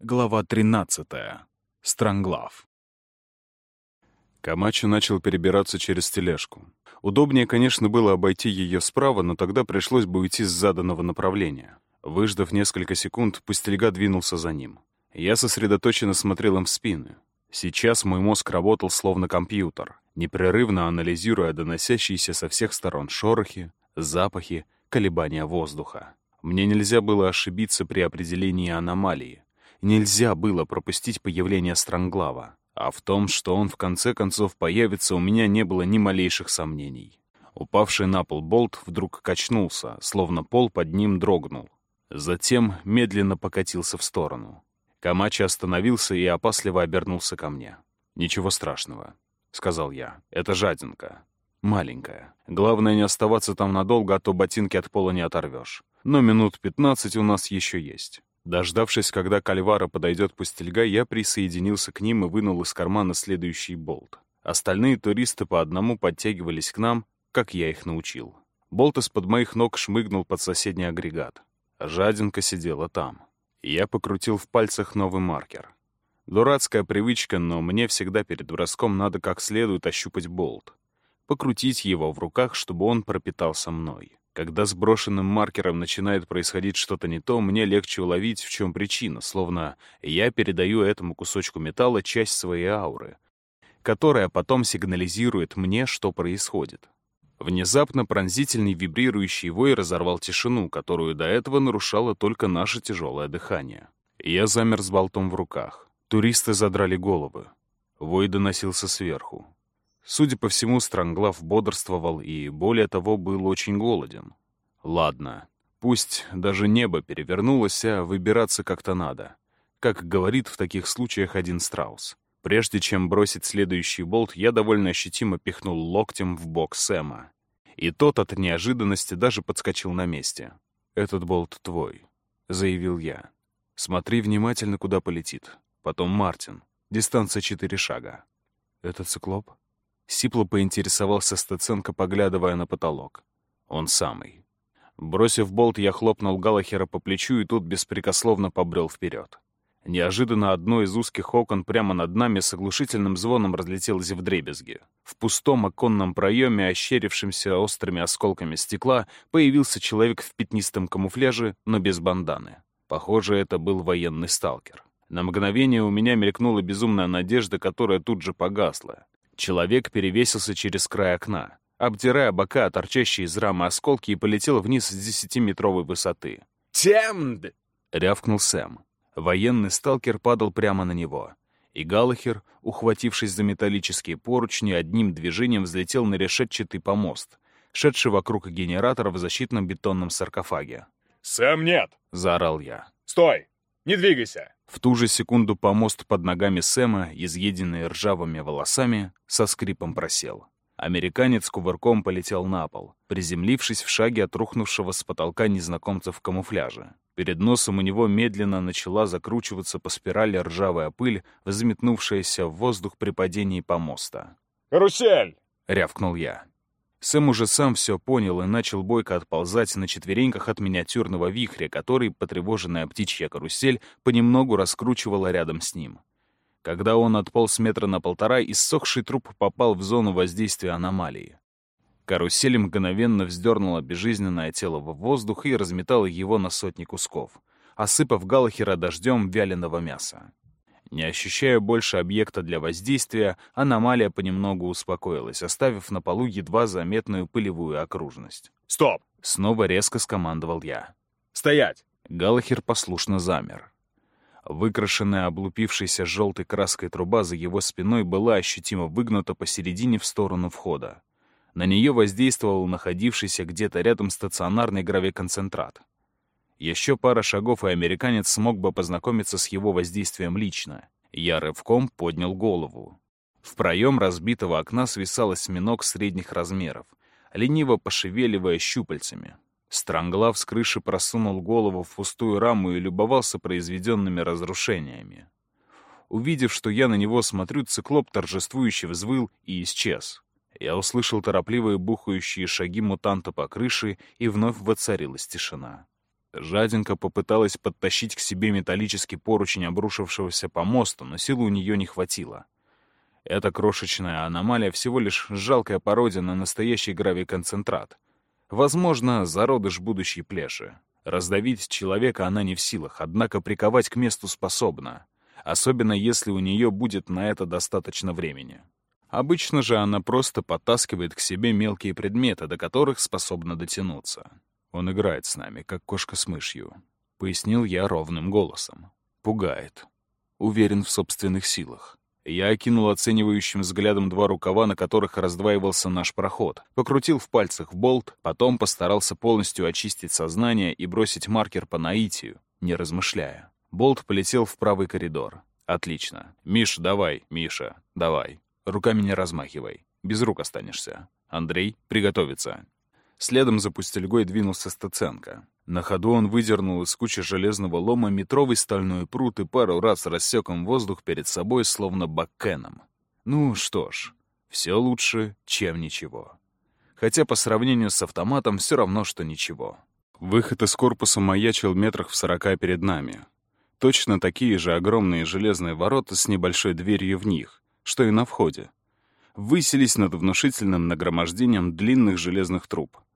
Глава 13. Странглав. Камачо начал перебираться через тележку. Удобнее, конечно, было обойти ее справа, но тогда пришлось бы уйти с заданного направления. Выждав несколько секунд, пустельга двинулся за ним. Я сосредоточенно смотрел им в спины. Сейчас мой мозг работал словно компьютер, непрерывно анализируя доносящиеся со всех сторон шорохи, запахи, колебания воздуха. Мне нельзя было ошибиться при определении аномалии. Нельзя было пропустить появление Странглава. А в том, что он в конце концов появится, у меня не было ни малейших сомнений. Упавший на пол болт вдруг качнулся, словно пол под ним дрогнул. Затем медленно покатился в сторону. Камачи остановился и опасливо обернулся ко мне. «Ничего страшного», — сказал я. «Это жадинка. Маленькая. Главное не оставаться там надолго, а то ботинки от пола не оторвешь. Но минут пятнадцать у нас еще есть». Дождавшись, когда Кальвара подойдет пустельга, я присоединился к ним и вынул из кармана следующий болт. Остальные туристы по одному подтягивались к нам, как я их научил. Болт из-под моих ног шмыгнул под соседний агрегат. Жадинка сидела там. Я покрутил в пальцах новый маркер. Дурацкая привычка, но мне всегда перед броском надо как следует ощупать болт. Покрутить его в руках, чтобы он пропитался мной. Когда с брошенным маркером начинает происходить что-то не то, мне легче уловить, в чем причина, словно я передаю этому кусочку металла часть своей ауры, которая потом сигнализирует мне, что происходит. Внезапно пронзительный вибрирующий вой разорвал тишину, которую до этого нарушало только наше тяжелое дыхание. Я замер с болтом в руках. Туристы задрали головы. Вой доносился сверху. Судя по всему, Странглав бодрствовал и, более того, был очень голоден. Ладно, пусть даже небо перевернулось, а выбираться как-то надо. Как говорит в таких случаях один страус. Прежде чем бросить следующий болт, я довольно ощутимо пихнул локтем в бок Сэма. И тот от неожиданности даже подскочил на месте. «Этот болт твой», — заявил я. «Смотри внимательно, куда полетит. Потом Мартин. Дистанция четыре шага». «Это циклоп?» Сипло поинтересовался Стеценко, поглядывая на потолок. Он самый. Бросив болт, я хлопнул Галахера по плечу и тут беспрекословно побрел вперед. Неожиданно одно из узких окон прямо над нами с оглушительным звоном разлетелось в дребезги. В пустом оконном проеме, ощерившемся острыми осколками стекла, появился человек в пятнистом камуфляже, но без банданы. Похоже, это был военный сталкер. На мгновение у меня мелькнула безумная надежда, которая тут же погасла. Человек перевесился через край окна, обдирая бока, торчащие из рамы осколки, и полетел вниз с десятиметровой высоты. «Темд!» — рявкнул Сэм. Военный сталкер падал прямо на него. И Галлахер, ухватившись за металлические поручни, одним движением взлетел на решетчатый помост, шедший вокруг генератора в защитном бетонном саркофаге. «Сэм, нет!» — заорал я. «Стой! Не двигайся!» В ту же секунду помост под ногами Сэма, изъеденный ржавыми волосами, со скрипом просел. Американец кувырком полетел на пол, приземлившись в шаге от рухнувшего с потолка незнакомца в камуфляже. Перед носом у него медленно начала закручиваться по спирали ржавая пыль, взметнувшаяся в воздух при падении помоста. «Карусель!» — рявкнул я. Сэм уже сам все понял и начал бойко отползать на четвереньках от миниатюрного вихря, который потревоженная птичья карусель понемногу раскручивала рядом с ним. Когда он отполз метра на полтора, иссохший труп попал в зону воздействия аномалии. Карусель мгновенно вздернула безжизненное тело в воздух и разметала его на сотни кусков, осыпав Галахера дождем вяленого мяса. Не ощущая больше объекта для воздействия, аномалия понемногу успокоилась, оставив на полу едва заметную пылевую окружность. «Стоп!» — снова резко скомандовал я. «Стоять!» Галахер послушно замер. Выкрашенная облупившейся желтой краской труба за его спиной была ощутимо выгнута посередине в сторону входа. На нее воздействовал находившийся где-то рядом стационарный гравиконцентрат. Еще пара шагов, и американец смог бы познакомиться с его воздействием лично. Я рывком поднял голову. В проем разбитого окна свисал осьминог средних размеров, лениво пошевеливая щупальцами. Странглав с крыши просунул голову в пустую раму и любовался произведенными разрушениями. Увидев, что я на него смотрю, циклоп торжествующе взвыл и исчез. Я услышал торопливые бухающие шаги мутанта по крыше, и вновь воцарилась тишина. Жаденька попыталась подтащить к себе металлический поручень обрушившегося помоста, но силы у нее не хватило. Эта крошечная аномалия всего лишь жалкая пародия на настоящий гравий-концентрат. Возможно, зародыш будущей плеши. Раздавить человека она не в силах, однако приковать к месту способна, особенно если у нее будет на это достаточно времени. Обычно же она просто подтаскивает к себе мелкие предметы, до которых способна дотянуться. Он играет с нами, как кошка с мышью. Пояснил я ровным голосом. Пугает. Уверен в собственных силах. Я окинул оценивающим взглядом два рукава, на которых раздваивался наш проход, покрутил в пальцах болт, потом постарался полностью очистить сознание и бросить маркер по наитию, не размышляя. Болт полетел в правый коридор. Отлично. Миш, давай, Миша, давай. Руками не размахивай. Без рук останешься. Андрей, приготовиться. Следом за пустельгой двинулся Стаценко. На ходу он выдернул из кучи железного лома метровый стальной пруд и пару раз рассек им воздух перед собой, словно баккеном. Ну что ж, все лучше, чем ничего. Хотя по сравнению с автоматом все равно, что ничего. Выход из корпуса маячил метрах в сорока перед нами. Точно такие же огромные железные ворота с небольшой дверью в них, что и на входе. Высились над внушительным нагромождением длинных железных труб —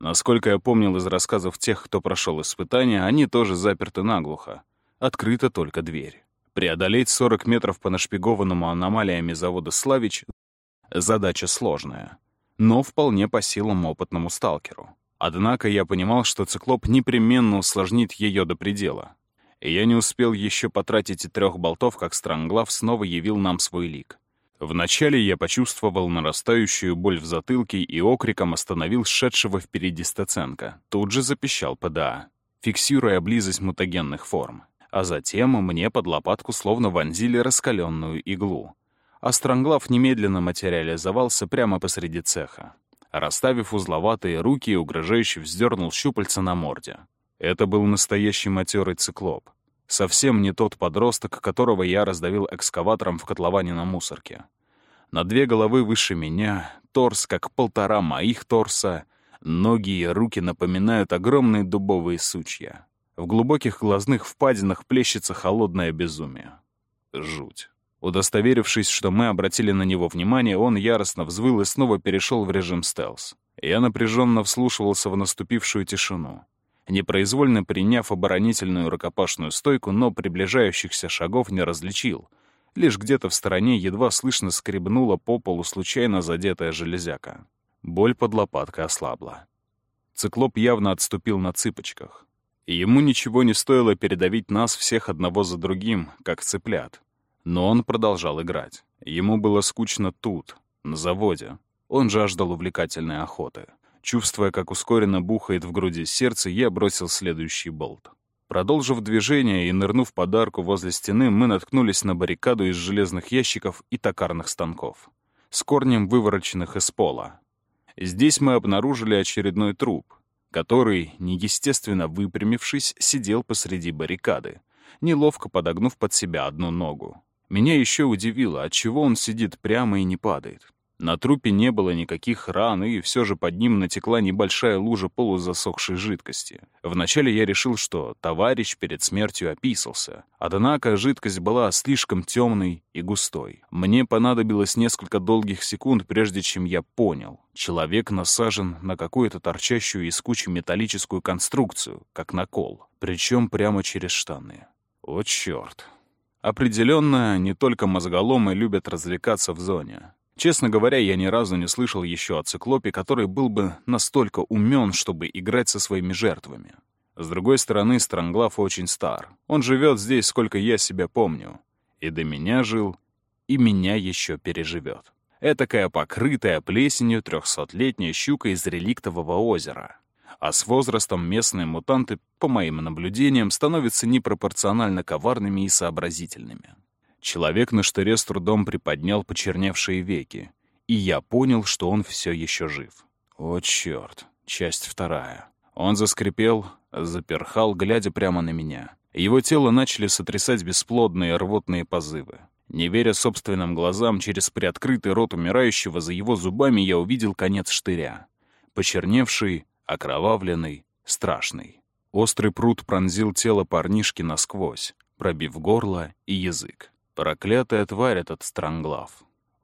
Насколько я помнил из рассказов тех, кто прошел испытания, они тоже заперты наглухо. Открыта только дверь. Преодолеть 40 метров по нашпигованному аномалиями завода «Славич» — задача сложная, но вполне по силам опытному сталкеру. Однако я понимал, что циклоп непременно усложнит ее до предела. И я не успел еще потратить и трех болтов, как Странглав снова явил нам свой лик. Вначале я почувствовал нарастающую боль в затылке и окриком остановил шедшего впереди Стаценко. Тут же запищал ПДА, фиксируя близость мутагенных форм. А затем мне под лопатку словно вонзили раскаленную иглу. А Странглав немедленно материализовался прямо посреди цеха. Расставив узловатые руки, угрожающе вздернул щупальца на морде. Это был настоящий матерый циклоп. Совсем не тот подросток, которого я раздавил экскаватором в котловане на мусорке. На две головы выше меня, торс как полтора моих торса, ноги и руки напоминают огромные дубовые сучья. В глубоких глазных впадинах плещется холодное безумие. Жуть. Удостоверившись, что мы обратили на него внимание, он яростно взвыл и снова перешел в режим стелс. Я напряженно вслушивался в наступившую тишину непроизвольно приняв оборонительную рукопашную стойку, но приближающихся шагов не различил. Лишь где-то в стороне едва слышно скребнула по полу случайно задетая железяка. Боль под лопаткой ослабла. Циклоп явно отступил на цыпочках. Ему ничего не стоило передавить нас всех одного за другим, как цыплят. Но он продолжал играть. Ему было скучно тут, на заводе. Он жаждал увлекательной охоты. Чувствуя, как ускоренно бухает в груди сердце, я бросил следующий болт. Продолжив движение и нырнув под арку возле стены, мы наткнулись на баррикаду из железных ящиков и токарных станков, с корнем вывороченных из пола. Здесь мы обнаружили очередной труп, который, неестественно выпрямившись, сидел посреди баррикады, неловко подогнув под себя одну ногу. Меня еще удивило, отчего он сидит прямо и не падает. На трупе не было никаких ран, и все же под ним натекла небольшая лужа полузасохшей жидкости. Вначале я решил, что товарищ перед смертью описался. Однако жидкость была слишком темной и густой. Мне понадобилось несколько долгих секунд, прежде чем я понял. Человек насажен на какую-то торчащую из кучи металлическую конструкцию, как на кол, причем прямо через штаны. О, черт. Определенно, не только мозголомы любят развлекаться в зоне. Честно говоря, я ни разу не слышал еще о циклопе, который был бы настолько умен, чтобы играть со своими жертвами. С другой стороны, Странглав очень стар. Он живет здесь, сколько я себя помню. И до меня жил, и меня еще переживет. Этакая покрытая плесенью трехсотлетняя щука из реликтового озера. А с возрастом местные мутанты, по моим наблюдениям, становятся непропорционально коварными и сообразительными. Человек на штыре с трудом приподнял почерневшие веки, и я понял, что он все еще жив. О, черт! Часть вторая. Он заскрипел, заперхал, глядя прямо на меня. Его тело начали сотрясать бесплодные рвотные позывы. Не веря собственным глазам, через приоткрытый рот умирающего за его зубами я увидел конец штыря. Почерневший, окровавленный, страшный. Острый пруд пронзил тело парнишки насквозь, пробив горло и язык. Проклятая тварь этот странглав.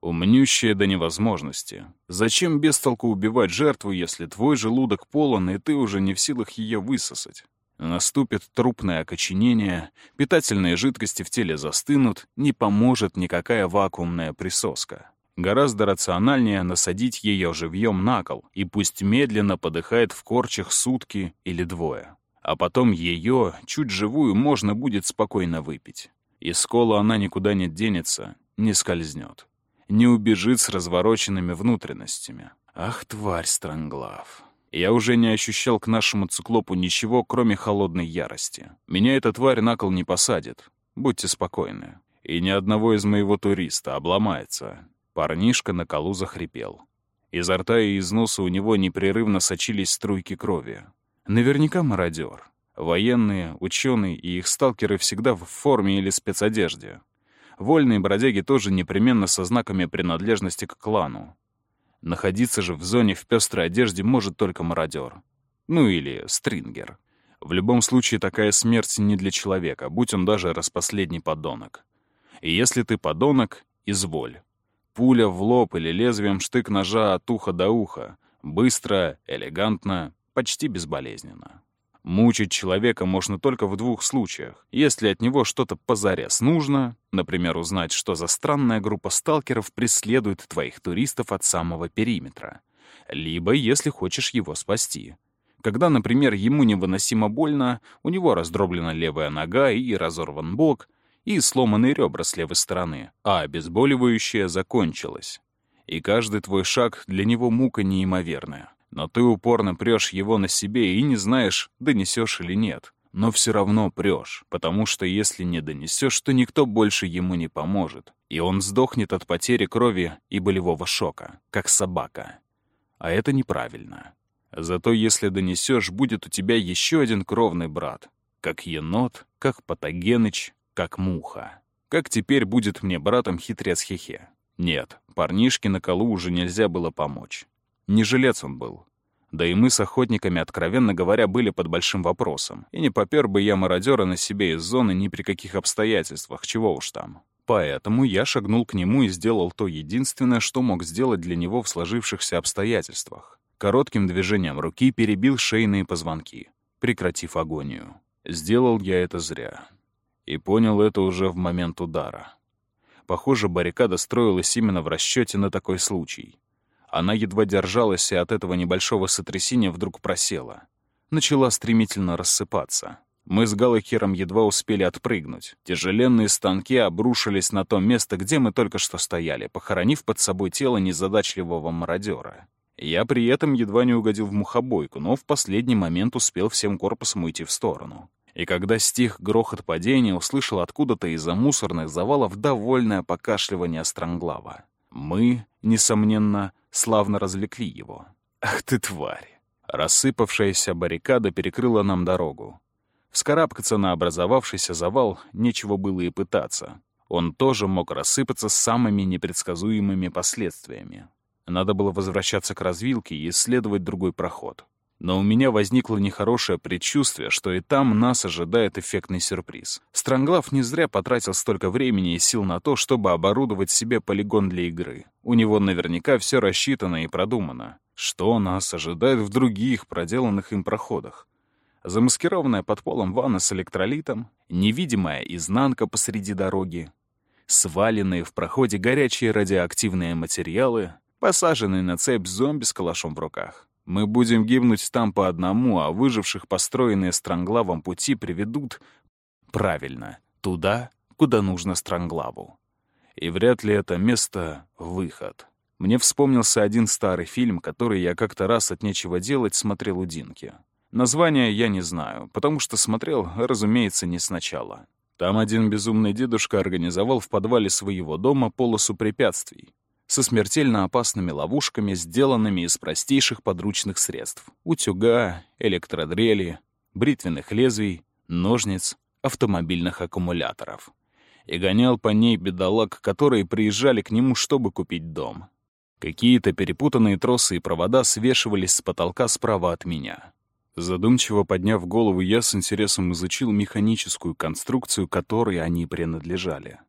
Умнющая до невозможности. Зачем без толку убивать жертву, если твой желудок полон, и ты уже не в силах ее высосать? Наступит трупное окоченение, питательные жидкости в теле застынут, не поможет никакая вакуумная присоска. Гораздо рациональнее насадить ее живьем на кол, и пусть медленно подыхает в корчах сутки или двое. А потом ее, чуть живую, можно будет спокойно выпить. Из кола она никуда не денется, не скользнет не убежит с развороченными внутренностями. Ах, тварь Странглав. Я уже не ощущал к нашему циклопу ничего, кроме холодной ярости. Меня эта тварь на кол не посадит. Будьте спокойны. И ни одного из моего туриста обломается. Парнишка на колу захрипел. Изо рта и из носа у него непрерывно сочились струйки крови. Наверняка мародер. Военные, ученые и их сталкеры всегда в форме или спецодежде. Вольные бродяги тоже непременно со знаками принадлежности к клану. Находиться же в зоне в пестрой одежде может только мародер. Ну или стрингер. В любом случае такая смерть не для человека, будь он даже распоследний подонок. И если ты подонок, изволь. Пуля в лоб или лезвием штык ножа от уха до уха. Быстро, элегантно, почти безболезненно. Мучить человека можно только в двух случаях. Если от него что-то позаряз нужно, например, узнать, что за странная группа сталкеров преследует твоих туристов от самого периметра. Либо если хочешь его спасти. Когда, например, ему невыносимо больно, у него раздроблена левая нога и разорван бок, и сломаны ребра с левой стороны, а обезболивающее закончилось. И каждый твой шаг для него мука неимоверная. Но ты упорно прешь его на себе и не знаешь, донесешь или нет. Но все равно прешь, потому что если не донесешь, то никто больше ему не поможет. И он сдохнет от потери крови и болевого шока, как собака. А это неправильно. Зато если донесешь, будет у тебя еще один кровный брат. Как енот, как патогеныч, как муха. Как теперь будет мне братом хитрец Хехе? Нет, парнишке на колу уже нельзя было помочь. Не жилец он был. Да и мы с охотниками, откровенно говоря, были под большим вопросом. И не попер бы я мародера на себе из зоны ни при каких обстоятельствах, чего уж там. Поэтому я шагнул к нему и сделал то единственное, что мог сделать для него в сложившихся обстоятельствах. Коротким движением руки перебил шейные позвонки, прекратив агонию. Сделал я это зря. И понял это уже в момент удара. Похоже, баррикада строилась именно в расчете на такой случай. Она едва держалась и от этого небольшого сотрясения вдруг просела. Начала стремительно рассыпаться. Мы с Галахером едва успели отпрыгнуть. Тяжеленные станки обрушились на то место, где мы только что стояли, похоронив под собой тело незадачливого мародера. Я при этом едва не угодил в мухобойку, но в последний момент успел всем корпусом уйти в сторону. И когда стих грохот падения, услышал откуда-то из-за мусорных завалов довольное покашливание Странглава. Мы, несомненно, славно развлекли его. Ах ты тварь! Рассыпавшаяся баррикада перекрыла нам дорогу. Вскарабкаться на образовавшийся завал нечего было и пытаться. Он тоже мог рассыпаться с самыми непредсказуемыми последствиями. Надо было возвращаться к развилке и исследовать другой проход. Но у меня возникло нехорошее предчувствие, что и там нас ожидает эффектный сюрприз. Странглав не зря потратил столько времени и сил на то, чтобы оборудовать себе полигон для игры. У него наверняка все рассчитано и продумано. Что нас ожидает в других проделанных им проходах? Замаскированная под полом ванна с электролитом, невидимая изнанка посреди дороги, сваленные в проходе горячие радиоактивные материалы, посаженные на цепь зомби с калашом в руках. Мы будем гибнуть там по одному, а выживших построенные Странглавом пути приведут, правильно, туда, куда нужно Странглаву. И вряд ли это место — выход. Мне вспомнился один старый фильм, который я как-то раз от нечего делать смотрел у Динки. Название я не знаю, потому что смотрел, разумеется, не сначала. Там один безумный дедушка организовал в подвале своего дома полосу препятствий, со смертельно опасными ловушками, сделанными из простейших подручных средств — утюга, электродрели, бритвенных лезвий, ножниц, автомобильных аккумуляторов. И гонял по ней бедолаг, которые приезжали к нему, чтобы купить дом. Какие-то перепутанные тросы и провода свешивались с потолка справа от меня. Задумчиво подняв голову, я с интересом изучил механическую конструкцию, которой они принадлежали.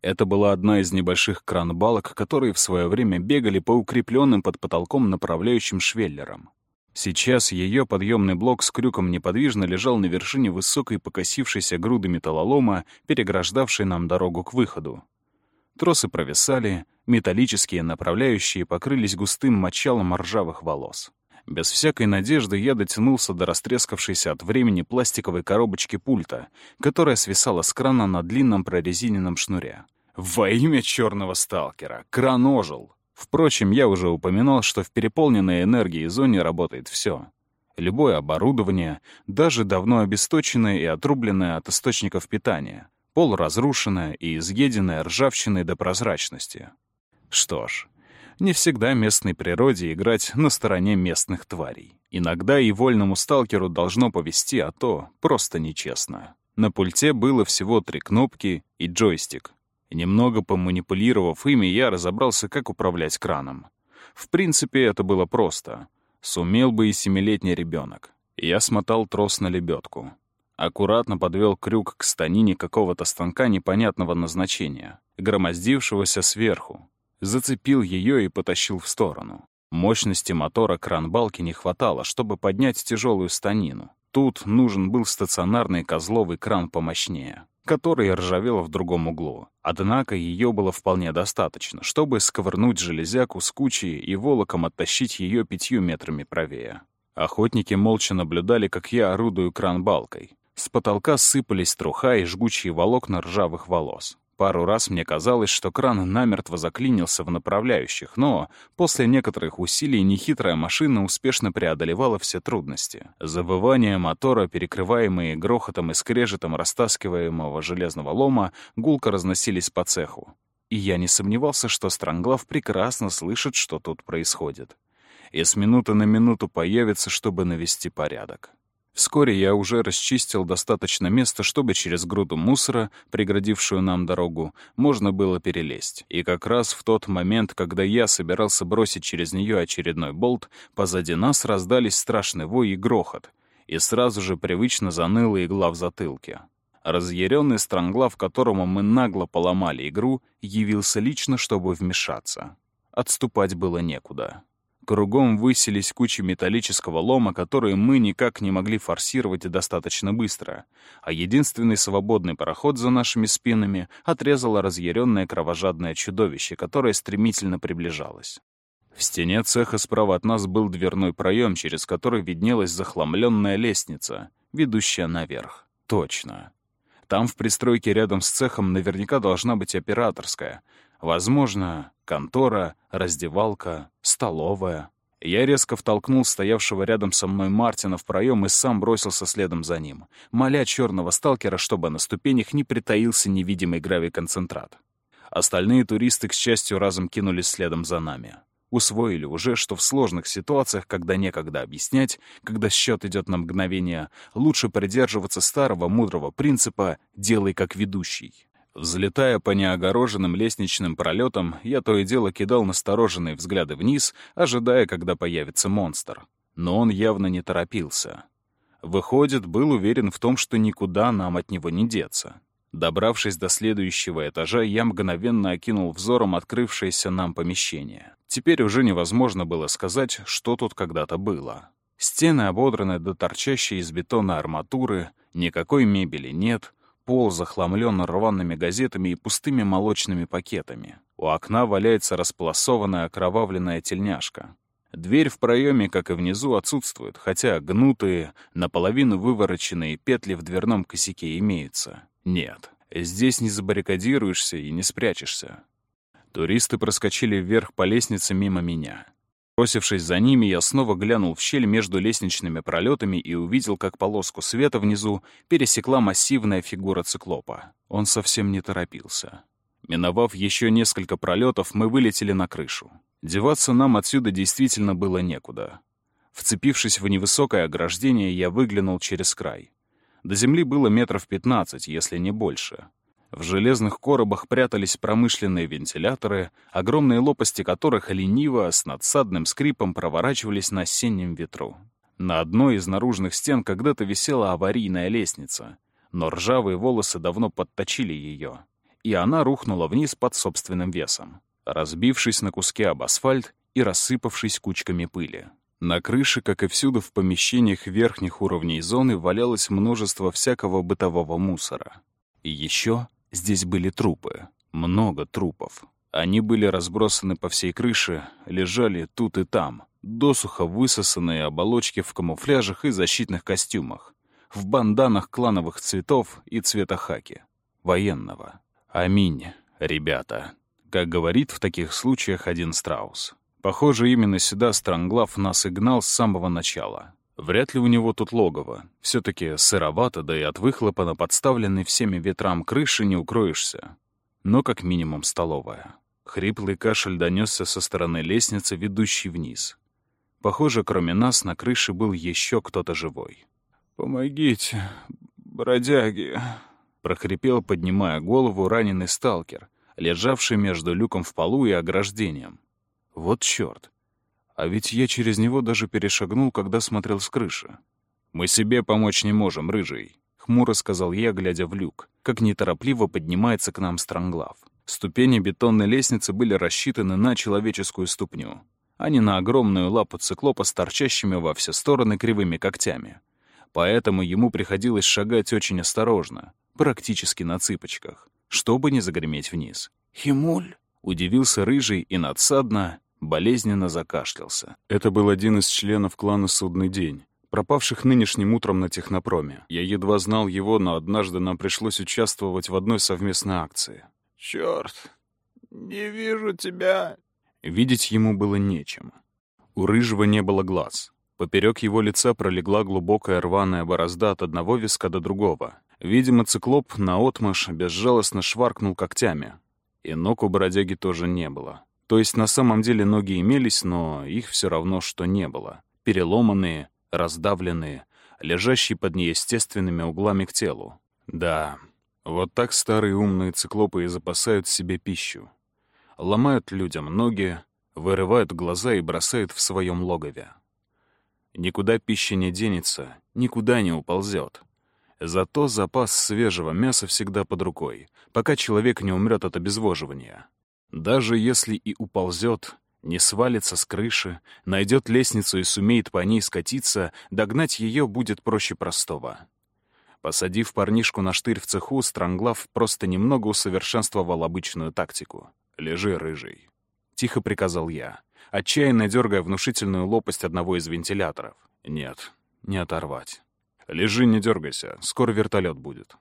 Это была одна из небольших кран-балок, которые в свое время бегали по укрепленным под потолком направляющим швеллерам. Сейчас ее подъемный блок с крюком неподвижно лежал на вершине высокой покосившейся груды металлолома, переграждавшей нам дорогу к выходу. Тросы провисали, металлические направляющие покрылись густым мочалом ржавых волос. Без всякой надежды я дотянулся до растрескавшейся от времени пластиковой коробочки пульта, которая свисала с крана на длинном прорезиненном шнуре. Во имя черного сталкера! Кран ожил! Впрочем, я уже упоминал, что в переполненной энергией зоне работает все. Любое оборудование, даже давно обесточенное и отрубленное от источников питания, полуразрушенное и изъеденное ржавчиной до прозрачности. Что ж, не всегда местной природе играть на стороне местных тварей. Иногда и вольному сталкеру должно повести, а то просто нечестно. На пульте было всего три кнопки и джойстик, Немного поманипулировав ими, я разобрался, как управлять краном. В принципе, это было просто. Сумел бы и семилетний ребенок. Я смотал трос на лебедку. Аккуратно подвел крюк к станине какого-то станка непонятного назначения, громоздившегося сверху. Зацепил ее и потащил в сторону. Мощности мотора кран-балки не хватало, чтобы поднять тяжелую станину. Тут нужен был стационарный козловый кран помощнее который ржавела в другом углу. Однако ее было вполне достаточно, чтобы сковырнуть железяку с кучей и волоком оттащить ее пятью метрами правее. Охотники молча наблюдали, как я орудую кран-балкой. С потолка сыпались труха и жгучие волокна ржавых волос. Пару раз мне казалось, что кран намертво заклинился в направляющих, но после некоторых усилий нехитрая машина успешно преодолевала все трудности. Завывание мотора, перекрываемые грохотом и скрежетом растаскиваемого железного лома, гулко разносились по цеху. И я не сомневался, что Странглав прекрасно слышит, что тут происходит. И с минуты на минуту появится, чтобы навести порядок. Вскоре я уже расчистил достаточно места, чтобы через груду мусора, преградившую нам дорогу, можно было перелезть. И как раз в тот момент, когда я собирался бросить через нее очередной болт, позади нас раздались страшный вой и грохот, и сразу же привычно заныла игла в затылке. Разъяренный странглав, которому мы нагло поломали игру, явился лично, чтобы вмешаться. Отступать было некуда. Кругом высились кучи металлического лома, которые мы никак не могли форсировать достаточно быстро, а единственный свободный пароход за нашими спинами отрезало разъяренное кровожадное чудовище, которое стремительно приближалось. В стене цеха справа от нас был дверной проем, через который виднелась захламленная лестница, ведущая наверх. Точно. Там в пристройке рядом с цехом наверняка должна быть операторская, Возможно, контора, раздевалка, столовая. Я резко втолкнул стоявшего рядом со мной Мартина в проем и сам бросился следом за ним, моля черного сталкера, чтобы на ступенях не притаился невидимый гравий-концентрат. Остальные туристы, к счастью, разом кинулись следом за нами. Усвоили уже, что в сложных ситуациях, когда некогда объяснять, когда счет идет на мгновение, лучше придерживаться старого мудрого принципа «делай как ведущий». Взлетая по неогороженным лестничным пролетам, я то и дело кидал настороженные взгляды вниз, ожидая, когда появится монстр. Но он явно не торопился. Выходит, был уверен в том, что никуда нам от него не деться. Добравшись до следующего этажа, я мгновенно окинул взором открывшееся нам помещение. Теперь уже невозможно было сказать, что тут когда-то было. Стены ободраны до торчащей из бетона арматуры, никакой мебели нет, Пол захламлен рваными газетами и пустыми молочными пакетами. У окна валяется располосованная окровавленная тельняшка. Дверь в проеме, как и внизу, отсутствует, хотя гнутые, наполовину вывороченные петли в дверном косяке имеются. Нет, здесь не забаррикадируешься и не спрячешься. Туристы проскочили вверх по лестнице мимо меня. Бросившись за ними, я снова глянул в щель между лестничными пролетами и увидел, как полоску света внизу пересекла массивная фигура циклопа. Он совсем не торопился. Миновав еще несколько пролетов, мы вылетели на крышу. Деваться нам отсюда действительно было некуда. Вцепившись в невысокое ограждение, я выглянул через край. До земли было метров пятнадцать, если не больше. В железных коробах прятались промышленные вентиляторы, огромные лопасти которых лениво с надсадным скрипом проворачивались на осеннем ветру. На одной из наружных стен когда-то висела аварийная лестница, но ржавые волосы давно подточили ее, и она рухнула вниз под собственным весом, разбившись на куски об асфальт и рассыпавшись кучками пыли. На крыше, как и всюду в помещениях верхних уровней зоны, валялось множество всякого бытового мусора. И еще здесь были трупы. Много трупов. Они были разбросаны по всей крыше, лежали тут и там. Досуха высосанные оболочки в камуфляжах и защитных костюмах. В банданах клановых цветов и цвета хаки. Военного. Аминь, ребята. Как говорит в таких случаях один страус. Похоже, именно сюда Странглав нас и гнал с самого начала. Вряд ли у него тут логово. все таки сыровато, да и от выхлопа на подставленной всеми ветрам крыши не укроешься. Но как минимум столовая. Хриплый кашель донесся со стороны лестницы, ведущей вниз. Похоже, кроме нас на крыше был еще кто-то живой. «Помогите, бродяги!» — прохрипел, поднимая голову, раненый сталкер, лежавший между люком в полу и ограждением. Вот чёрт. А ведь я через него даже перешагнул, когда смотрел с крыши. «Мы себе помочь не можем, рыжий», — хмуро сказал я, глядя в люк, как неторопливо поднимается к нам Странглав. Ступени бетонной лестницы были рассчитаны на человеческую ступню, а не на огромную лапу циклопа с торчащими во все стороны кривыми когтями. Поэтому ему приходилось шагать очень осторожно, практически на цыпочках, чтобы не загреметь вниз. «Химуль?» — удивился рыжий и надсадно, болезненно закашлялся. Это был один из членов клана «Судный день», пропавших нынешним утром на технопроме. Я едва знал его, но однажды нам пришлось участвовать в одной совместной акции. «Чёрт, не вижу тебя!» Видеть ему было нечем. У рыжего не было глаз. Поперек его лица пролегла глубокая рваная борозда от одного виска до другого. Видимо, циклоп наотмашь безжалостно шваркнул когтями. И ног у бродяги тоже не было. То есть на самом деле ноги имелись, но их все равно что не было. Переломанные, раздавленные, лежащие под неестественными углами к телу. Да, вот так старые умные циклопы и запасают себе пищу. Ломают людям ноги, вырывают глаза и бросают в своем логове. Никуда пища не денется, никуда не уползет. Зато запас свежего мяса всегда под рукой, пока человек не умрет от обезвоживания. Даже если и уползет, не свалится с крыши, найдет лестницу и сумеет по ней скатиться, догнать ее будет проще простого. Посадив парнишку на штырь в цеху, Странглав просто немного усовершенствовал обычную тактику. «Лежи, рыжий», — тихо приказал я, отчаянно дергая внушительную лопасть одного из вентиляторов. «Нет, не оторвать. Лежи, не дергайся, скоро вертолет будет».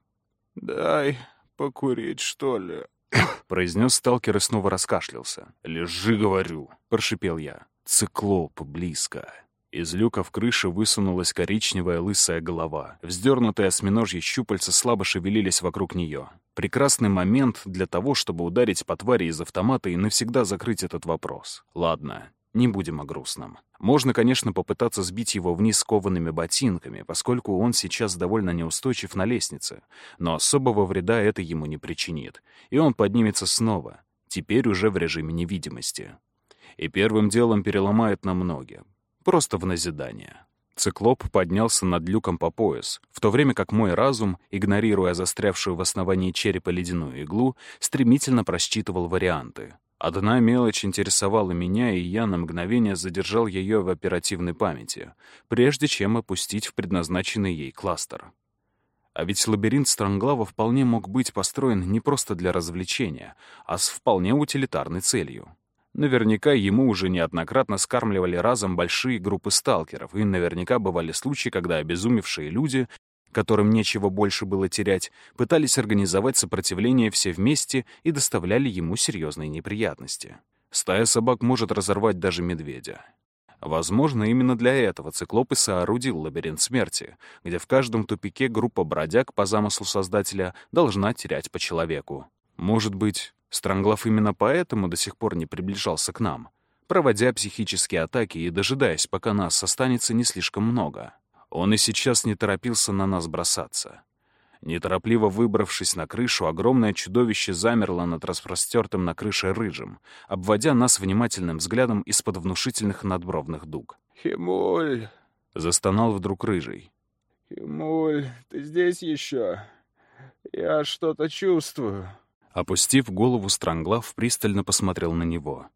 «Дай покурить, что ли?» — произнес сталкер и снова раскашлялся. «Лежи, говорю!» — прошипел я. «Циклоп близко!» Из люка в крыше высунулась коричневая лысая голова. Вздернутые осьминожьи щупальца слабо шевелились вокруг нее. Прекрасный момент для того, чтобы ударить по твари из автомата и навсегда закрыть этот вопрос. Ладно, не будем о грустном. Можно, конечно, попытаться сбить его вниз коваными ботинками, поскольку он сейчас довольно неустойчив на лестнице, но особого вреда это ему не причинит, и он поднимется снова, теперь уже в режиме невидимости. И первым делом переломает нам ноги, просто в назидание. Циклоп поднялся над люком по пояс, в то время как мой разум, игнорируя застрявшую в основании черепа ледяную иглу, стремительно просчитывал варианты. Одна мелочь интересовала меня, и я на мгновение задержал ее в оперативной памяти, прежде чем опустить в предназначенный ей кластер. А ведь лабиринт Странглава вполне мог быть построен не просто для развлечения, а с вполне утилитарной целью. Наверняка ему уже неоднократно скармливали разом большие группы сталкеров, и наверняка бывали случаи, когда обезумевшие люди которым нечего больше было терять, пытались организовать сопротивление все вместе и доставляли ему серьезные неприятности. Стая собак может разорвать даже медведя. Возможно, именно для этого циклоп и соорудил лабиринт смерти, где в каждом тупике группа бродяг по замыслу создателя должна терять по человеку. Может быть, Странглав именно поэтому до сих пор не приближался к нам, проводя психические атаки и дожидаясь, пока нас останется не слишком много. Он и сейчас не торопился на нас бросаться. Неторопливо выбравшись на крышу, огромное чудовище замерло над распростертым на крыше рыжим, обводя нас внимательным взглядом из-под внушительных надбровных дуг. «Химуль!» Застонал вдруг рыжий. «Кимуль, ты здесь еще? Я что-то чувствую». Опустив голову, Странглав пристально посмотрел на него.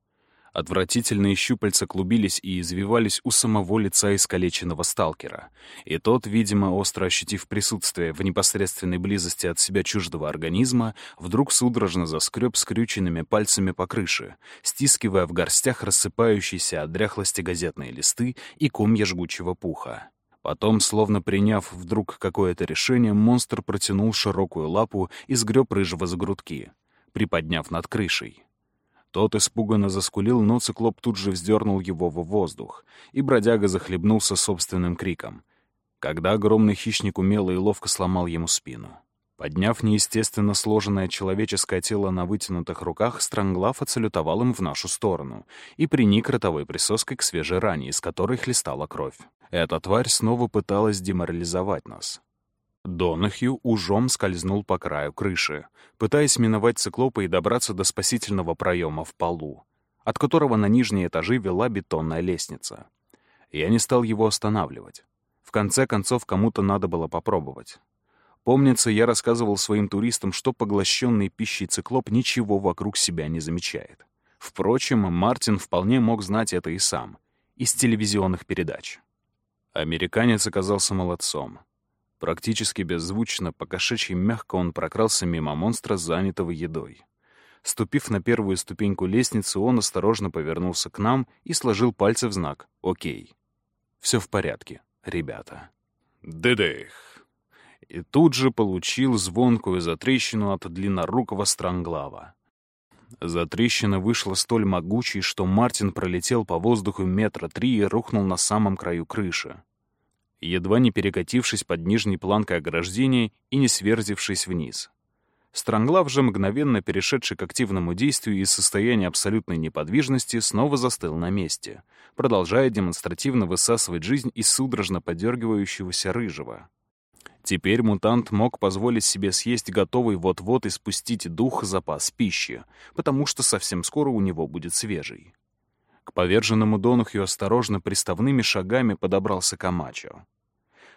Отвратительные щупальца клубились и извивались у самого лица искалеченного сталкера. И тот, видимо, остро ощутив присутствие в непосредственной близости от себя чуждого организма, вдруг судорожно заскреб скрюченными пальцами по крыше, стискивая в горстях рассыпающиеся от дряхлости газетные листы и комья жгучего пуха. Потом, словно приняв вдруг какое-то решение, монстр протянул широкую лапу и сгреб рыжего за грудки, приподняв над крышей. Тот испуганно заскулил, но циклоп тут же вздернул его в воздух, и бродяга захлебнулся собственным криком, когда огромный хищник умело и ловко сломал ему спину. Подняв неестественно сложенное человеческое тело на вытянутых руках, Странглав отсалютовал им в нашу сторону и приник ротовой присоской к свежей ране, из которой хлестала кровь. Эта тварь снова пыталась деморализовать нас. Донахью ужом скользнул по краю крыши, пытаясь миновать циклопа и добраться до спасительного проема в полу, от которого на нижние этажи вела бетонная лестница. Я не стал его останавливать. В конце концов, кому-то надо было попробовать. Помнится, я рассказывал своим туристам, что поглощенный пищей циклоп ничего вокруг себя не замечает. Впрочем, Мартин вполне мог знать это и сам, из телевизионных передач. Американец оказался молодцом. Практически беззвучно, по мягко он прокрался мимо монстра, занятого едой. Ступив на первую ступеньку лестницы, он осторожно повернулся к нам и сложил пальцы в знак «Окей». Все в порядке, ребята. Дедых. И тут же получил звонкую затрещину от длиннорукого странглава. Затрещина вышла столь могучей, что Мартин пролетел по воздуху метра три и рухнул на самом краю крыши едва не перекатившись под нижней планкой ограждения и не сверзившись вниз. Странглав же, мгновенно перешедший к активному действию из состояния абсолютной неподвижности, снова застыл на месте, продолжая демонстративно высасывать жизнь из судорожно подергивающегося рыжего. Теперь мутант мог позволить себе съесть готовый вот-вот испустить дух запас пищи, потому что совсем скоро у него будет свежий. К поверженному Донухью осторожно приставными шагами подобрался Камачо.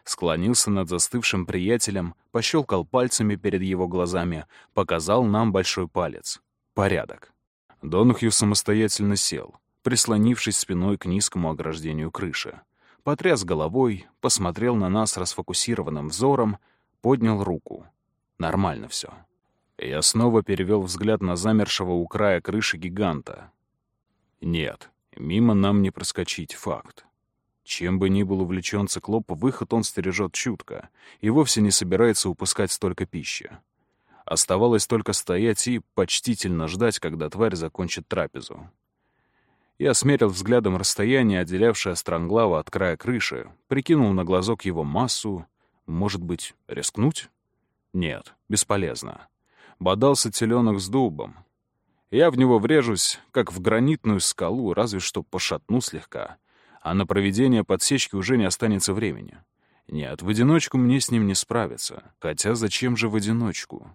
Склонился над застывшим приятелем, пощелкал пальцами перед его глазами, показал нам большой палец. Порядок. Донухью самостоятельно сел, прислонившись спиной к низкому ограждению крыши. Потряс головой, посмотрел на нас расфокусированным взором, поднял руку. Нормально все. Я снова перевел взгляд на замершего у края крыши гиганта. Нет, Мимо нам не проскочить, факт. Чем бы ни был увлечен циклоп, выход он стережет чутко и вовсе не собирается упускать столько пищи. Оставалось только стоять и почтительно ждать, когда тварь закончит трапезу. Я смерил взглядом расстояние, отделявшее Странглава от края крыши, прикинул на глазок его массу. Может быть, рискнуть? Нет, бесполезно. Бодался теленок с дубом, я в него врежусь, как в гранитную скалу, разве что пошатну слегка. А на проведение подсечки уже не останется времени. Нет, в одиночку мне с ним не справиться. Хотя зачем же в одиночку?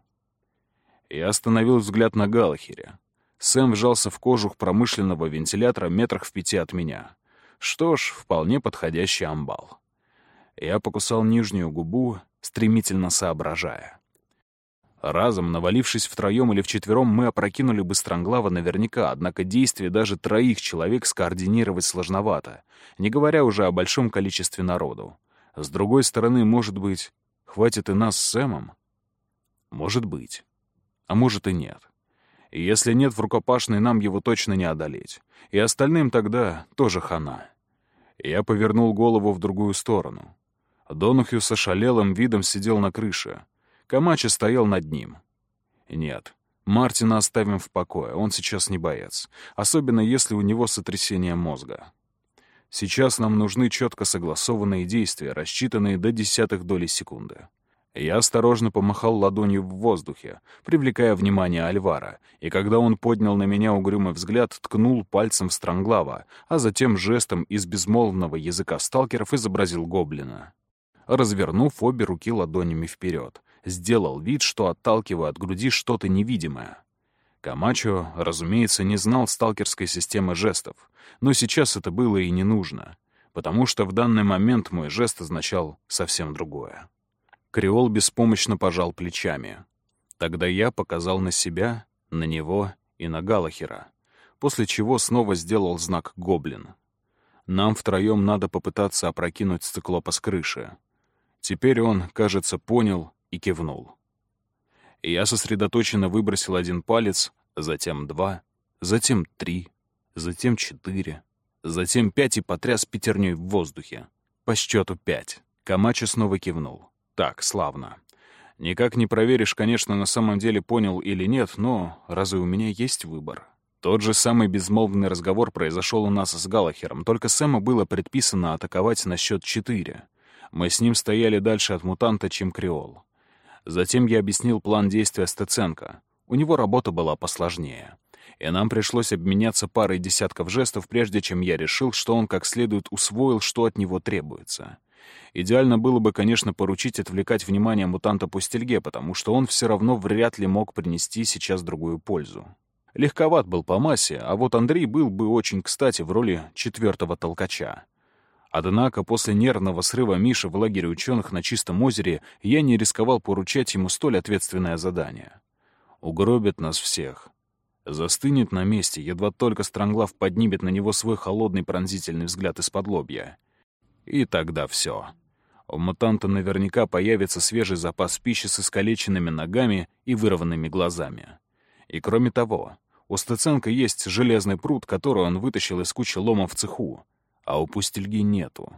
Я остановил взгляд на Галахере. Сэм вжался в кожух промышленного вентилятора метрах в пяти от меня. Что ж, вполне подходящий амбал. Я покусал нижнюю губу, стремительно соображая. Разом, навалившись втроем или вчетвером, мы опрокинули бы Странглава наверняка, однако действие даже троих человек скоординировать сложновато, не говоря уже о большом количестве народу. С другой стороны, может быть, хватит и нас с Сэмом? Может быть. А может и нет. И если нет в рукопашной, нам его точно не одолеть. И остальным тогда тоже хана. Я повернул голову в другую сторону. Донухью с ошалелым видом сидел на крыше — Камачи стоял над ним. Нет, Мартина оставим в покое, он сейчас не боец. Особенно если у него сотрясение мозга. Сейчас нам нужны четко согласованные действия, рассчитанные до десятых доли секунды. Я осторожно помахал ладонью в воздухе, привлекая внимание Альвара, и когда он поднял на меня угрюмый взгляд, ткнул пальцем в Странглава, а затем жестом из безмолвного языка сталкеров изобразил гоблина. Развернув обе руки ладонями вперед, сделал вид, что отталкиваю от груди что-то невидимое. Камачо, разумеется, не знал сталкерской системы жестов, но сейчас это было и не нужно, потому что в данный момент мой жест означал совсем другое. Креол беспомощно пожал плечами. Тогда я показал на себя, на него и на Галахера, после чего снова сделал знак «Гоблин». Нам втроем надо попытаться опрокинуть циклопа с крыши. Теперь он, кажется, понял и кивнул. Я сосредоточенно выбросил один палец, затем два, затем три, затем четыре, затем пять и потряс пятерней в воздухе. По счету пять. Камачо снова кивнул. Так, славно. Никак не проверишь, конечно, на самом деле понял или нет, но разве у меня есть выбор? Тот же самый безмолвный разговор произошел у нас с Галахером, только Сэму было предписано атаковать на счет четыре. Мы с ним стояли дальше от мутанта, чем Креол. Затем я объяснил план действия Стеценко. У него работа была посложнее и нам пришлось обменяться парой десятков жестов, прежде чем я решил, что он как следует усвоил, что от него требуется. Идеально было бы, конечно, поручить отвлекать внимание мутанта Пустельге, потому что он все равно вряд ли мог принести сейчас другую пользу. Легковат был по массе, а вот Андрей был бы очень кстати в роли четвертого толкача. Однако после нервного срыва Миши в лагере ученых на Чистом озере я не рисковал поручать ему столь ответственное задание. Угробит нас всех. Застынет на месте, едва только Странглав поднимет на него свой холодный пронзительный взгляд из-под лобья. И тогда все. У мутанта наверняка появится свежий запас пищи с искалеченными ногами и вырванными глазами. И кроме того, у Стеценко есть железный пруд, который он вытащил из кучи лома в цеху, а у Пустельги нету.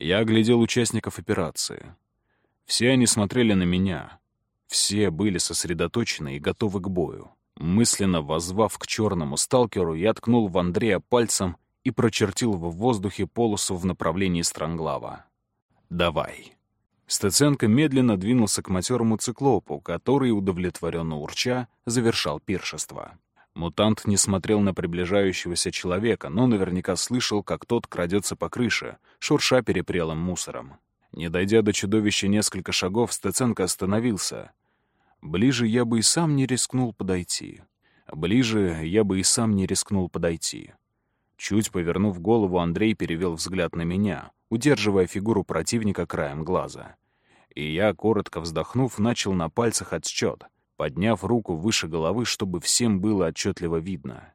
Я оглядел участников операции. Все они смотрели на меня. Все были сосредоточены и готовы к бою. Мысленно воззвав к черному сталкеру, я ткнул в Андрея пальцем и прочертил в воздухе полосу в направлении Странглава. «Давай». Стеценко медленно двинулся к матерому циклопу, который, удовлетворенно урча, завершал пиршество. Мутант не смотрел на приближающегося человека, но наверняка слышал, как тот крадется по крыше, шурша перепрелым мусором. Не дойдя до чудовища несколько шагов, Стеценко остановился — Ближе я бы и сам не рискнул подойти. Ближе я бы и сам не рискнул подойти. Чуть повернув голову, Андрей перевел взгляд на меня, удерживая фигуру противника краем глаза. И я, коротко вздохнув, начал на пальцах отсчет, подняв руку выше головы, чтобы всем было отчетливо видно.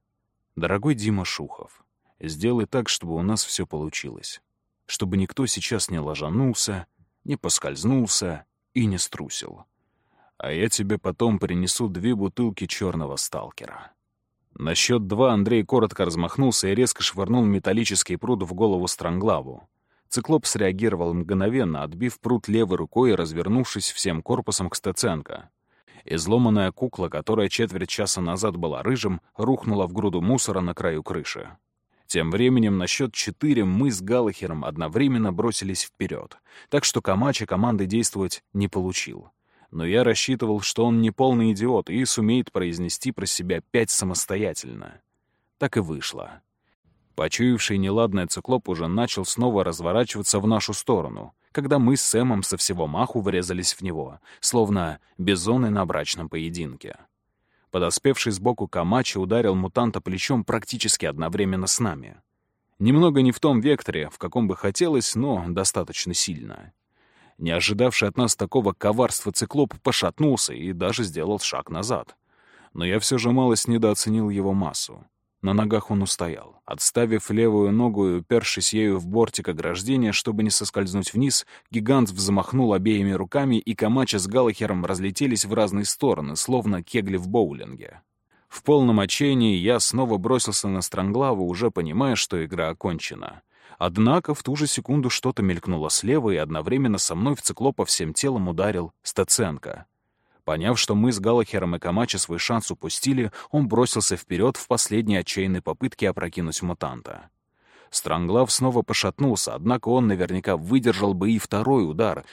«Дорогой Дима Шухов, сделай так, чтобы у нас все получилось. Чтобы никто сейчас не ложанулся, не поскользнулся и не струсил а я тебе потом принесу две бутылки черного сталкера». На счет два Андрей коротко размахнулся и резко швырнул металлический пруд в голову Странглаву. Циклоп среагировал мгновенно, отбив пруд левой рукой и развернувшись всем корпусом к Стеценко. Изломанная кукла, которая четверть часа назад была рыжим, рухнула в груду мусора на краю крыши. Тем временем на счет четыре мы с Галахером одновременно бросились вперед, так что Камача команды действовать не получил но я рассчитывал, что он не полный идиот и сумеет произнести про себя пять самостоятельно. Так и вышло. Почуявший неладное циклоп уже начал снова разворачиваться в нашу сторону, когда мы с Сэмом со всего маху врезались в него, словно бизоны на брачном поединке. Подоспевший сбоку Камачи ударил мутанта плечом практически одновременно с нами. Немного не в том векторе, в каком бы хотелось, но достаточно сильно. Не ожидавший от нас такого коварства циклоп пошатнулся и даже сделал шаг назад. Но я все же малость недооценил его массу. На ногах он устоял. Отставив левую ногу и упершись ею в бортик ограждения, чтобы не соскользнуть вниз, гигант взмахнул обеими руками, и Камача с Галахером разлетелись в разные стороны, словно кегли в боулинге. В полном отчаянии я снова бросился на Странглаву, уже понимая, что игра окончена. Однако в ту же секунду что-то мелькнуло слева, и одновременно со мной в циклопа всем телом ударил Стаценко. Поняв, что мы с Галахером и Камачи свой шанс упустили, он бросился вперед в последней отчаянной попытке опрокинуть мутанта. Странглав снова пошатнулся, однако он наверняка выдержал бы и второй удар.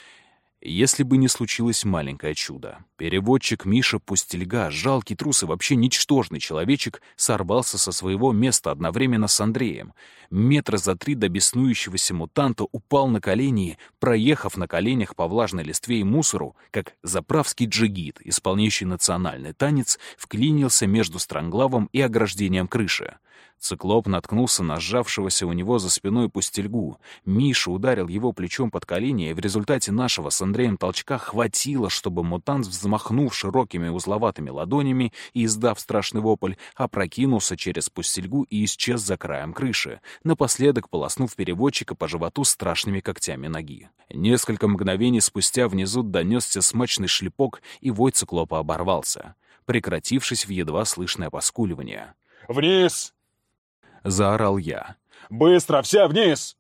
Если бы не случилось маленькое чудо. Переводчик Миша Пустельга, жалкий трус и вообще ничтожный человечек, сорвался со своего места одновременно с Андреем. Метра за три до беснующегося мутанта упал на колени, проехав на коленях по влажной листве и мусору, как заправский джигит, исполняющий национальный танец, вклинился между странглавом и ограждением крыши. Циклоп наткнулся на сжавшегося у него за спиной пустельгу. Миша ударил его плечом под колени, и в результате нашего с Андреем толчка хватило, чтобы мутант, взмахнув широкими узловатыми ладонями и издав страшный вопль, опрокинулся через пустельгу и исчез за краем крыши, напоследок полоснув переводчика по животу страшными когтями ноги. Несколько мгновений спустя внизу донесся смачный шлепок, и вой циклопа оборвался, прекратившись в едва слышное поскуливание. «Вниз!» Заорал я. «Быстро, все вниз!»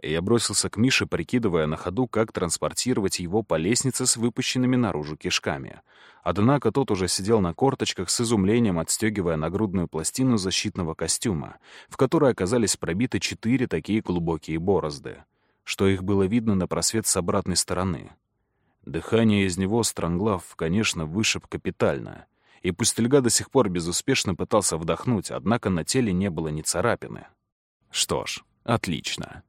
Я бросился к Мише, прикидывая на ходу, как транспортировать его по лестнице с выпущенными наружу кишками. Однако тот уже сидел на корточках с изумлением, отстегивая нагрудную пластину защитного костюма, в которой оказались пробиты четыре такие глубокие борозды, что их было видно на просвет с обратной стороны. Дыхание из него Странглав, конечно, вышиб капитально — и Пустельга до сих пор безуспешно пытался вдохнуть, однако на теле не было ни царапины. Что ж, отлично.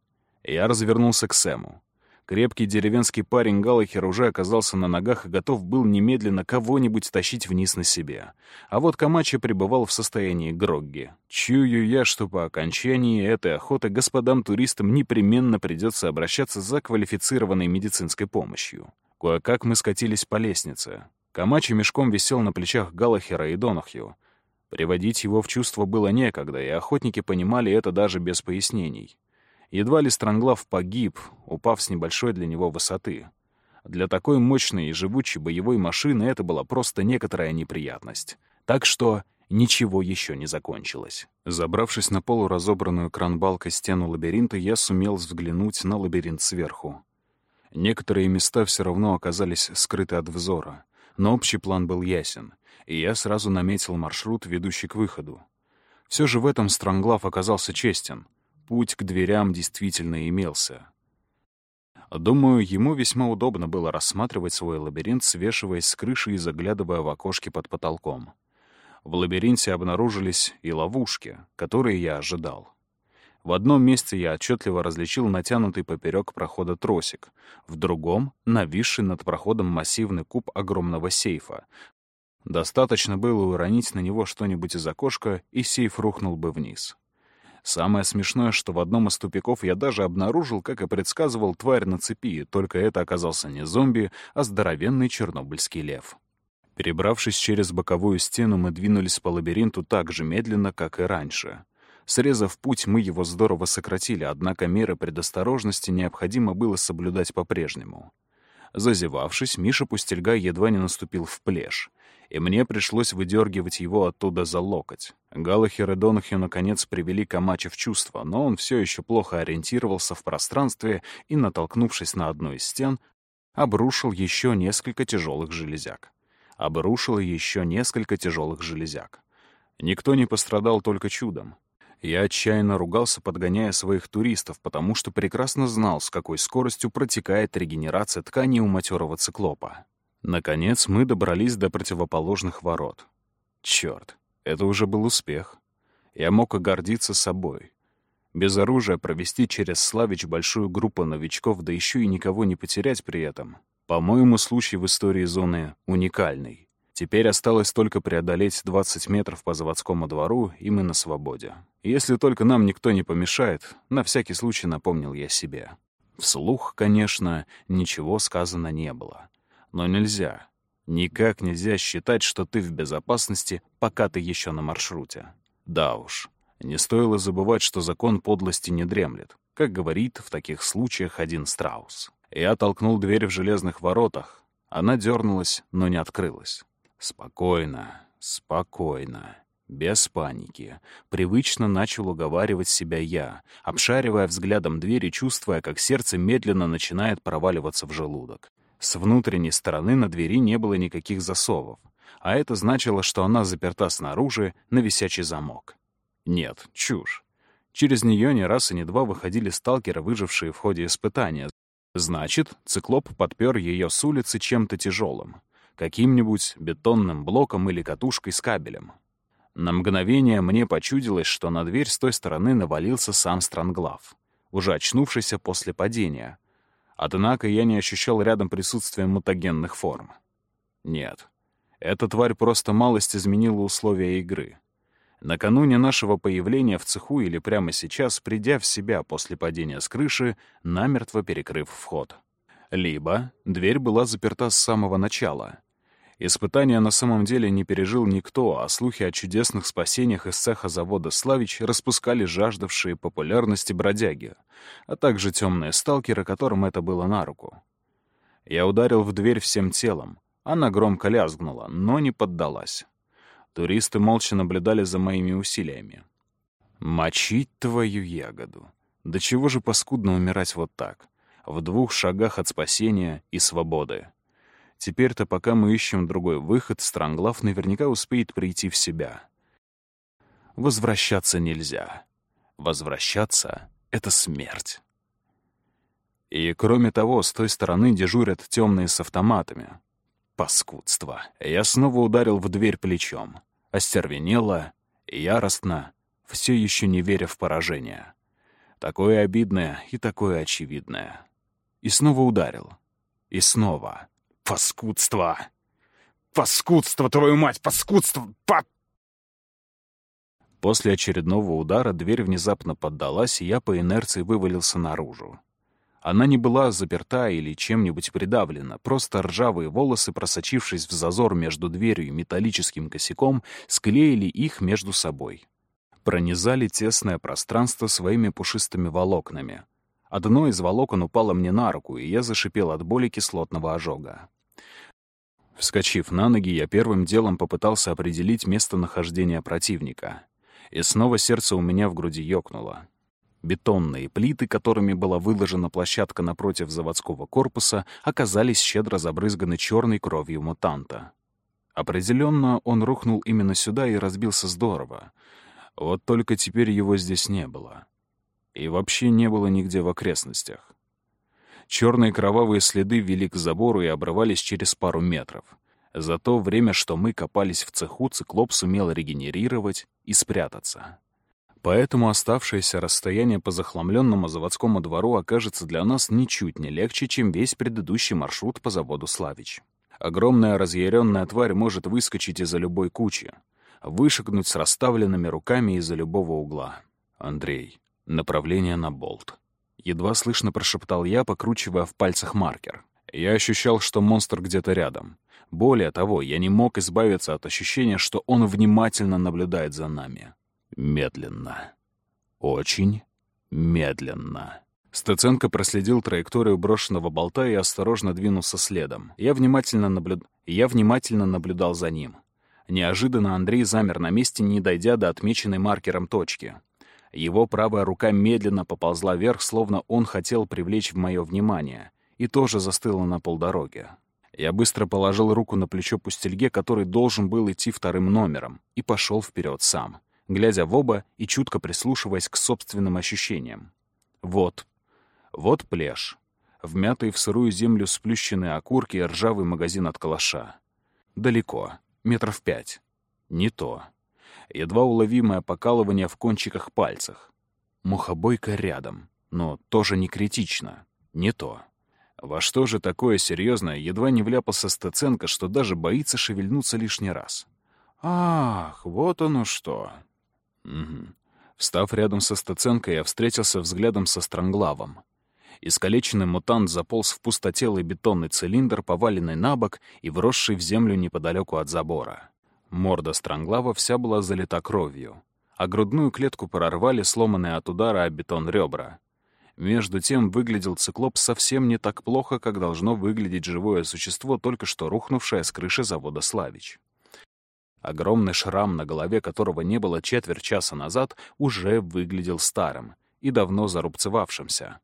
Я развернулся к Сэму. Крепкий деревенский парень Галахер уже оказался на ногах и готов был немедленно кого-нибудь тащить вниз на себе. А вот Камачи пребывал в состоянии грогги. Чую я, что по окончании этой охоты господам-туристам непременно придется обращаться за квалифицированной медицинской помощью. Кое-как мы скатились по лестнице. Камачи мешком висел на плечах Галахера и Донахью. Приводить его в чувство было некогда, и охотники понимали это даже без пояснений. Едва ли Странглав погиб, упав с небольшой для него высоты. Для такой мощной и живучей боевой машины это была просто некоторая неприятность. Так что ничего еще не закончилось. Забравшись на полуразобранную кранбалкой стену лабиринта, я сумел взглянуть на лабиринт сверху. Некоторые места все равно оказались скрыты от взора. Но общий план был ясен, и я сразу наметил маршрут, ведущий к выходу. Все же в этом Странглав оказался честен. Путь к дверям действительно имелся. Думаю, ему весьма удобно было рассматривать свой лабиринт, свешиваясь с крыши и заглядывая в окошки под потолком. В лабиринте обнаружились и ловушки, которые я ожидал. В одном месте я отчетливо различил натянутый поперек прохода тросик, в другом — нависший над проходом массивный куб огромного сейфа. Достаточно было уронить на него что-нибудь из окошка, и сейф рухнул бы вниз. Самое смешное, что в одном из тупиков я даже обнаружил, как и предсказывал, тварь на цепи, только это оказался не зомби, а здоровенный чернобыльский лев. Перебравшись через боковую стену, мы двинулись по лабиринту так же медленно, как и раньше. Срезав путь, мы его здорово сократили, однако меры предосторожности необходимо было соблюдать по-прежнему. Зазевавшись, Миша Пустельга едва не наступил в плешь, и мне пришлось выдергивать его оттуда за локоть. Галахер и Донахью наконец привели Камача в чувство, но он все еще плохо ориентировался в пространстве и, натолкнувшись на одну из стен, обрушил еще несколько тяжелых железяк. Обрушил еще несколько тяжелых железяк. Никто не пострадал только чудом. Я отчаянно ругался, подгоняя своих туристов, потому что прекрасно знал, с какой скоростью протекает регенерация ткани у матерого циклопа. Наконец мы добрались до противоположных ворот. Черт, это уже был успех. Я мог гордиться собой. Без оружия провести через Славич большую группу новичков, да еще и никого не потерять при этом. По-моему, случай в истории зоны уникальный. Теперь осталось только преодолеть 20 метров по заводскому двору, и мы на свободе. Если только нам никто не помешает, на всякий случай напомнил я себе. Вслух, конечно, ничего сказано не было. Но нельзя. Никак нельзя считать, что ты в безопасности, пока ты еще на маршруте. Да уж, не стоило забывать, что закон подлости не дремлет, как говорит в таких случаях один страус. Я толкнул дверь в железных воротах. Она дернулась, но не открылась. Спокойно, спокойно, без паники. Привычно начал уговаривать себя я, обшаривая взглядом двери, чувствуя, как сердце медленно начинает проваливаться в желудок. С внутренней стороны на двери не было никаких засовов, а это значило, что она заперта снаружи на висячий замок. Нет, чушь. Через нее не раз и не два выходили сталкеры, выжившие в ходе испытания, Значит, циклоп подпер ее с улицы чем-то тяжелым, каким-нибудь бетонным блоком или катушкой с кабелем. На мгновение мне почудилось, что на дверь с той стороны навалился сам Странглав, уже очнувшийся после падения. Однако я не ощущал рядом присутствия мутагенных форм. Нет, эта тварь просто малость изменила условия игры. Накануне нашего появления в цеху или прямо сейчас, придя в себя после падения с крыши, намертво перекрыв вход. Либо дверь была заперта с самого начала — Испытания на самом деле не пережил никто, а слухи о чудесных спасениях из цеха завода «Славич» распускали жаждавшие популярности бродяги, а также темные сталкеры, которым это было на руку. Я ударил в дверь всем телом. Она громко лязгнула, но не поддалась. Туристы молча наблюдали за моими усилиями. Мочить твою ягоду. До чего же паскудно умирать вот так, в двух шагах от спасения и свободы. Теперь-то, пока мы ищем другой выход, Странглав наверняка успеет прийти в себя. Возвращаться нельзя. Возвращаться — это смерть. И кроме того, с той стороны дежурят темные с автоматами. Паскудство. Я снова ударил в дверь плечом. Остервенело, яростно, все еще не веря в поражение. Такое обидное и такое очевидное. И снова ударил. И снова. Паскудство! Паскудство, твою мать! Паскудство! Па... После очередного удара дверь внезапно поддалась, и я по инерции вывалился наружу. Она не была заперта или чем-нибудь придавлена, просто ржавые волосы, просочившись в зазор между дверью и металлическим косяком, склеили их между собой. Пронизали тесное пространство своими пушистыми волокнами. Одно из волокон упало мне на руку, и я зашипел от боли кислотного ожога. Вскочив на ноги, я первым делом попытался определить местонахождение противника. И снова сердце у меня в груди ёкнуло. Бетонные плиты, которыми была выложена площадка напротив заводского корпуса, оказались щедро забрызганы черной кровью мутанта. Определенно, он рухнул именно сюда и разбился здорово. Вот только теперь его здесь не было. И вообще не было нигде в окрестностях. Черные кровавые следы вели к забору и обрывались через пару метров. За то время, что мы копались в цеху, циклоп сумел регенерировать и спрятаться. Поэтому оставшееся расстояние по захламленному заводскому двору окажется для нас ничуть не легче, чем весь предыдущий маршрут по заводу «Славич». Огромная разъяренная тварь может выскочить из-за любой кучи, вышагнуть с расставленными руками из-за любого угла. Андрей. Направление на болт. Едва слышно прошептал я, покручивая в пальцах маркер. Я ощущал, что монстр где-то рядом. Более того, я не мог избавиться от ощущения, что он внимательно наблюдает за нами. Медленно. Очень медленно. Стеценко проследил траекторию брошенного болта и осторожно двинулся следом. Я внимательно, наблюд... я внимательно наблюдал за ним. Неожиданно Андрей замер на месте, не дойдя до отмеченной маркером точки. Его правая рука медленно поползла вверх, словно он хотел привлечь в мое внимание, и тоже застыла на полдороге. Я быстро положил руку на плечо пустельге, который должен был идти вторым номером, и пошел вперед сам, глядя в оба и чутко прислушиваясь к собственным ощущениям. Вот. Вот плешь. Вмятые в сырую землю сплющенные окурки и ржавый магазин от калаша. Далеко. Метров пять. Не то едва уловимое покалывание в кончиках пальцах. Мухобойка рядом, но тоже не критично. Не то. Во что же такое серьезное едва не вляпался Стеценко, что даже боится шевельнуться лишний раз? Ах, вот оно что. Угу. Встав рядом со Стеценко, я встретился взглядом со Странглавом. Искалеченный мутант заполз в пустотелый бетонный цилиндр, поваленный на бок и вросший в землю неподалеку от забора. Морда Странглава вся была залита кровью, а грудную клетку прорвали сломанные от удара о бетон ребра. Между тем выглядел циклоп совсем не так плохо, как должно выглядеть живое существо, только что рухнувшее с крыши завода «Славич». Огромный шрам, на голове которого не было четверть часа назад, уже выглядел старым и давно зарубцевавшимся.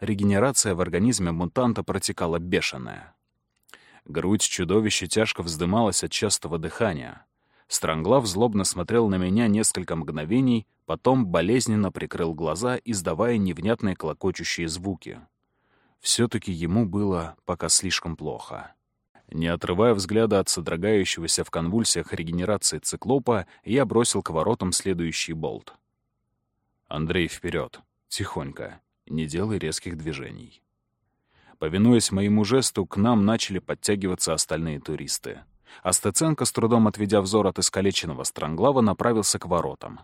Регенерация в организме мутанта протекала бешеная. Грудь чудовища тяжко вздымалась от частого дыхания. Странглав злобно смотрел на меня несколько мгновений, потом болезненно прикрыл глаза, издавая невнятные клокочущие звуки. Все-таки ему было пока слишком плохо. Не отрывая взгляда от содрогающегося в конвульсиях регенерации циклопа, я бросил к воротам следующий болт. «Андрей, вперед! Тихонько. Не делай резких движений». Повинуясь моему жесту, к нам начали подтягиваться остальные туристы. А с трудом отведя взор от искалеченного Странглава, направился к воротам.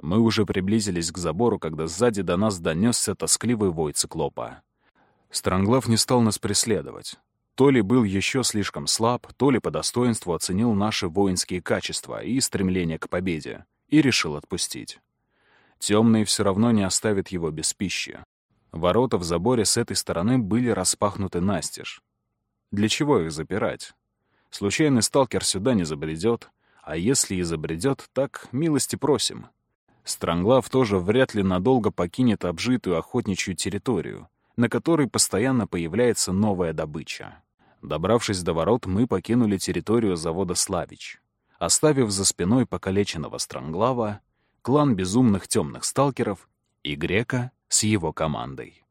Мы уже приблизились к забору, когда сзади до нас донесся тоскливый вой циклопа. Странглав не стал нас преследовать. То ли был еще слишком слаб, то ли по достоинству оценил наши воинские качества и стремление к победе, и решил отпустить. Темные все равно не оставят его без пищи. Ворота в заборе с этой стороны были распахнуты настежь. Для чего их запирать? Случайный сталкер сюда не забредет, а если и забредет, так милости просим. Странглав тоже вряд ли надолго покинет обжитую охотничью территорию, на которой постоянно появляется новая добыча. Добравшись до ворот, мы покинули территорию завода «Славич», оставив за спиной покалеченного Странглава, клан безумных темных сталкеров и Грека с его командой.